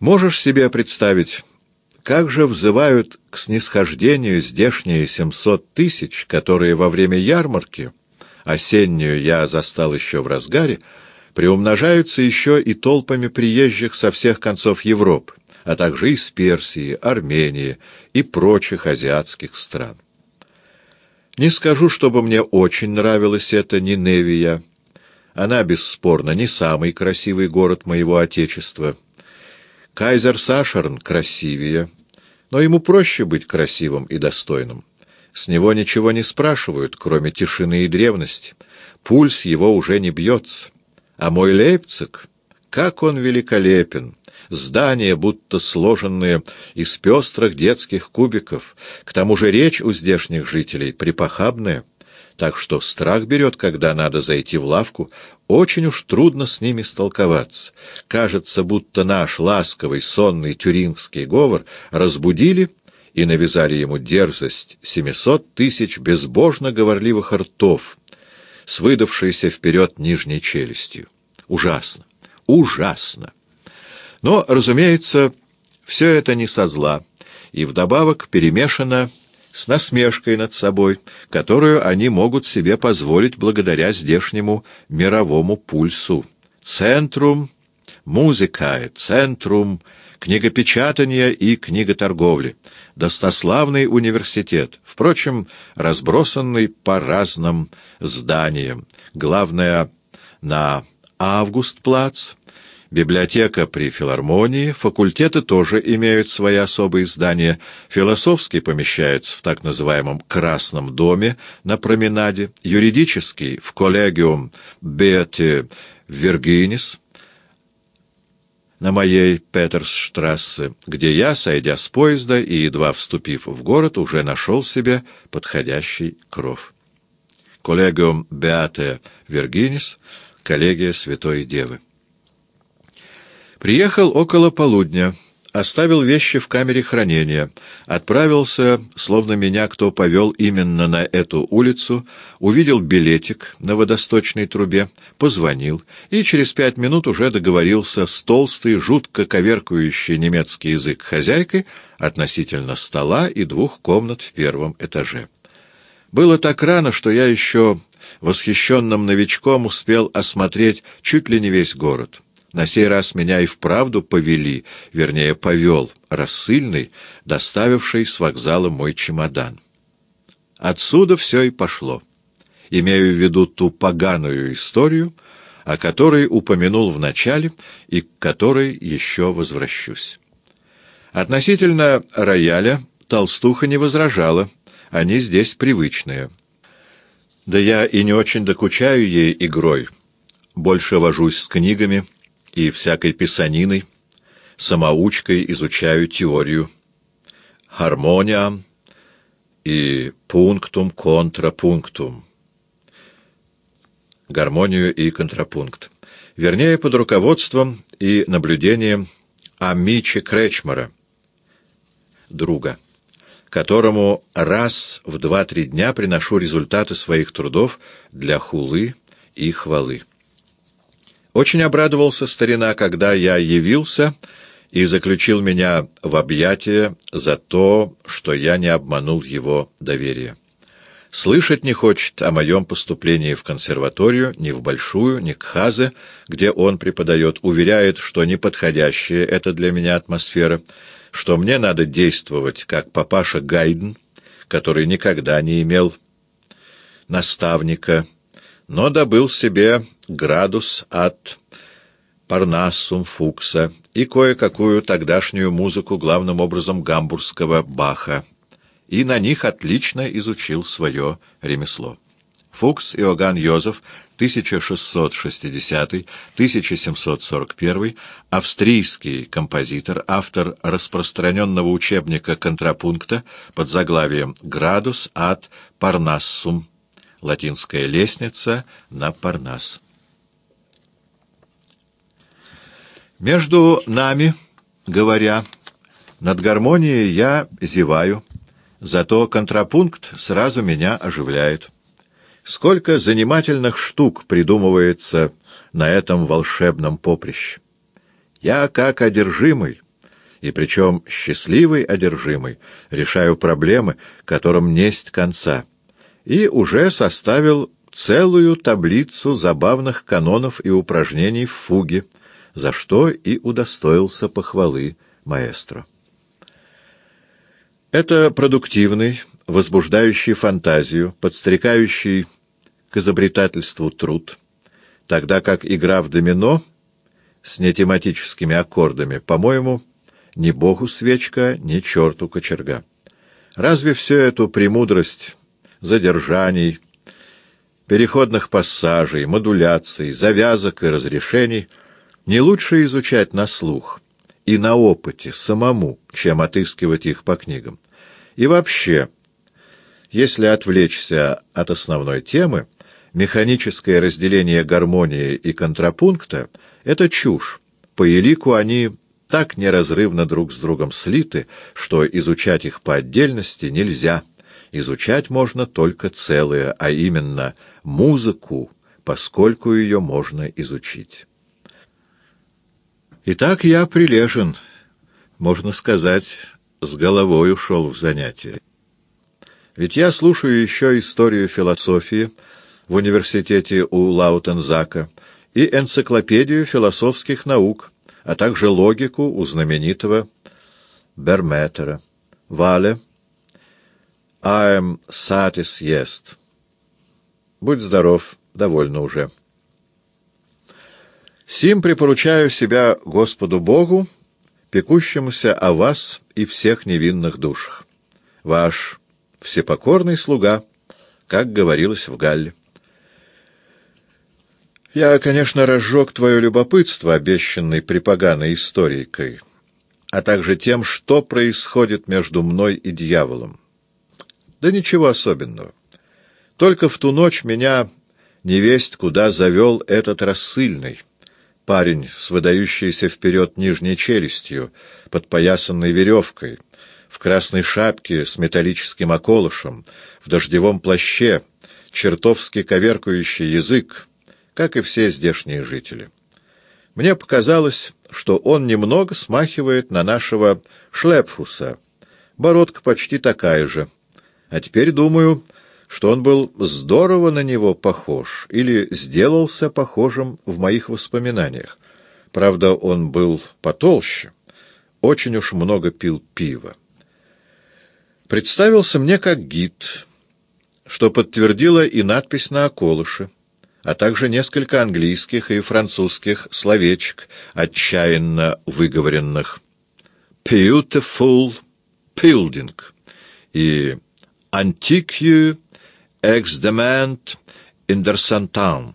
Можешь себе представить, как же взывают к снисхождению здешние семьсот тысяч, которые во время ярмарки, осеннюю я застал еще в разгаре, приумножаются еще и толпами приезжих со всех концов Европы, а также из Персии, Армении и прочих азиатских стран. Не скажу, чтобы мне очень нравилась эта Ниневия. Она, бесспорно, не самый красивый город моего отечества. Кайзер Сашерн красивее, но ему проще быть красивым и достойным. С него ничего не спрашивают, кроме тишины и древности. Пульс его уже не бьется. А мой Лейпциг, как он великолепен! Здания, будто сложенные из пестрых детских кубиков. К тому же речь у здешних жителей припохабная, так что страх берет, когда надо зайти в лавку. Очень уж трудно с ними столковаться. Кажется, будто наш ласковый, сонный тюрингский говор разбудили и навязали ему дерзость семисот тысяч безбожно говорливых ртов с выдавшейся вперед нижней челюстью. Ужасно! Ужасно! Но, разумеется, все это не со зла, и вдобавок перемешано с насмешкой над собой, которую они могут себе позволить благодаря здешнему мировому пульсу. Центрум музыкае, центрум книгопечатания и книготорговли, достославный университет, впрочем, разбросанный по разным зданиям, главное — на Августплац, Библиотека при филармонии, факультеты тоже имеют свои особые здания. Философский помещается в так называемом «Красном доме» на променаде, юридический — в коллегиум Бети Виргинис на моей Петерсштрассе, где я, сойдя с поезда и едва вступив в город, уже нашел себе подходящий кров. Коллегиум Беате Виргинис, коллегия Святой Девы. Приехал около полудня, оставил вещи в камере хранения, отправился, словно меня кто повел именно на эту улицу, увидел билетик на водосточной трубе, позвонил и через пять минут уже договорился с толстой, жутко коверкающей немецкий язык хозяйкой относительно стола и двух комнат в первом этаже. Было так рано, что я еще восхищенным новичком успел осмотреть чуть ли не весь город. На сей раз меня и вправду повели, вернее, повел рассыльный, доставивший с вокзала мой чемодан. Отсюда все и пошло. Имею в виду ту поганую историю, о которой упомянул в начале и к которой еще возвращусь. Относительно рояля толстуха не возражала, они здесь привычные. Да я и не очень докучаю ей игрой, больше вожусь с книгами, и всякой писаниной, самоучкой изучаю теорию, гармония и пунктум контрапунктум, гармонию и контрапункт, вернее, под руководством и наблюдением Амичи Кречмара, друга, которому раз в два-три дня приношу результаты своих трудов для хулы и хвалы. Очень обрадовался старина, когда я явился и заключил меня в объятия за то, что я не обманул его доверие. Слышать не хочет о моем поступлении в консерваторию, ни в Большую, ни к Хазе, где он преподает, уверяет, что неподходящая это для меня атмосфера, что мне надо действовать как папаша Гайден, который никогда не имел наставника, но добыл себе градус от Парнассум Фукса и кое-какую тогдашнюю музыку, главным образом гамбургского Баха, и на них отлично изучил свое ремесло. Фукс Иоганн Йозеф, 1660-1741, австрийский композитор, автор распространенного учебника контрапункта под заглавием «Градус от Парнассум» латинская лестница на Парнас. Между нами, говоря, над гармонией я зеваю, зато контрапункт сразу меня оживляет. Сколько занимательных штук придумывается на этом волшебном поприще. Я, как одержимый, и причем счастливый одержимый, решаю проблемы, которым несть конца, и уже составил целую таблицу забавных канонов и упражнений в фуге, за что и удостоился похвалы маэстро. Это продуктивный, возбуждающий фантазию, подстрекающий к изобретательству труд, тогда как игра в домино с нетематическими аккордами, по-моему, ни богу свечка, ни черту кочерга. Разве все эту премудрость задержаний, переходных пассажей, модуляций, завязок и разрешений не лучше изучать на слух и на опыте самому, чем отыскивать их по книгам? И вообще, если отвлечься от основной темы, механическое разделение гармонии и контрапункта — это чушь. По элику они так неразрывно друг с другом слиты, что изучать их по отдельности нельзя. Изучать можно только целое, а именно музыку, поскольку ее можно изучить. Итак, я прилежен, можно сказать, с головой ушел в занятия. Ведь я слушаю еще историю философии в университете у Лаутензака и энциклопедию философских наук, а также логику у знаменитого Берметера. Вале, I am satisfied. Будь здоров, довольно уже. Сим припоручаю себя Господу Богу, пекущемуся о вас и всех невинных душах. Ваш всепокорный слуга, как говорилось в Галле. Я, конечно, разжег твое любопытство, обещанной припоганой историкой, а также тем, что происходит между мной и дьяволом. Да ничего особенного. Только в ту ночь меня невесть куда завел этот рассыльный, парень с выдающейся вперед нижней челюстью, подпоясанной веревкой, в красной шапке с металлическим околышем, в дождевом плаще, чертовски коверкающий язык, как и все здешние жители. Мне показалось, что он немного смахивает на нашего Шлепфуса. Бородка почти такая же. А теперь думаю, что он был здорово на него похож или сделался похожим в моих воспоминаниях. Правда, он был потолще, очень уж много пил пива. Представился мне как гид, что подтвердила и надпись на околыше а также несколько английских и французских словечек, отчаянно выговоренных. «Beautiful building» и antique ex dement in.